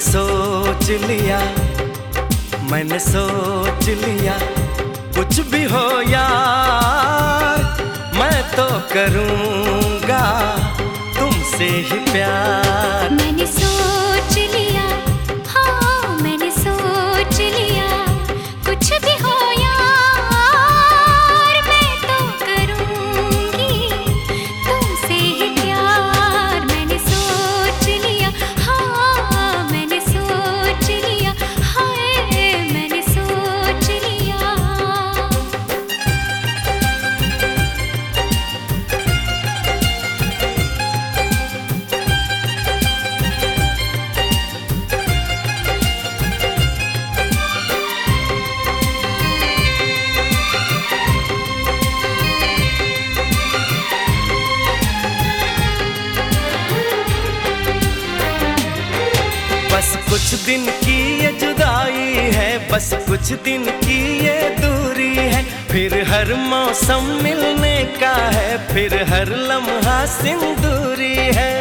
सोच लिया, मैंने सोच लिया, कुछ भी हो यार, मैं तो करूँगा तुमसे ही प्यार। कुछ दिन की ये जुदाई है, बस कुछ दिन की ये दूरी है। फिर हर मौसम मिलने का है, फिर हर लम्हा सिंदूरी है।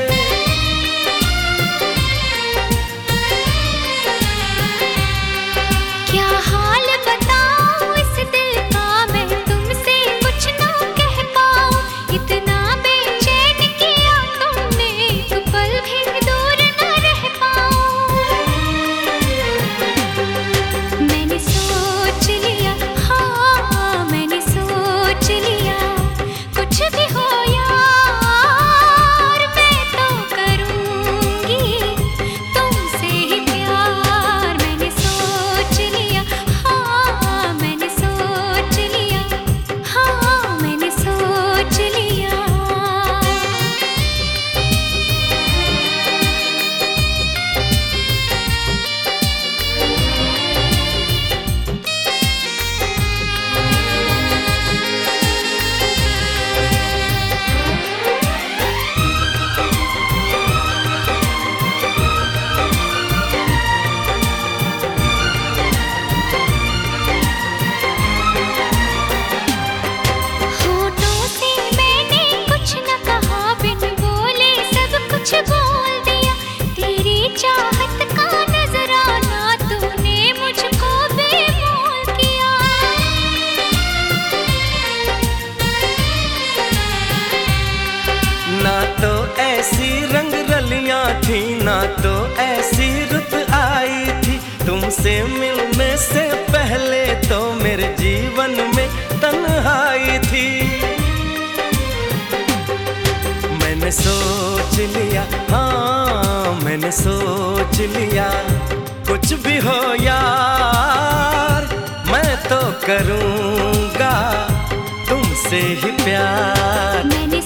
ऐसी रंग रलियाँ थी, ना तो ऐसी रुत आई थी। तुमसे मिलने से पहले तो मेरे जीवन में तन्हाई थी। मैंने सोच लिया हाँ मैंने सोच लिया कुछ भी हो यार मैं तो करूँगा तुमसे ही प्यार। मैंने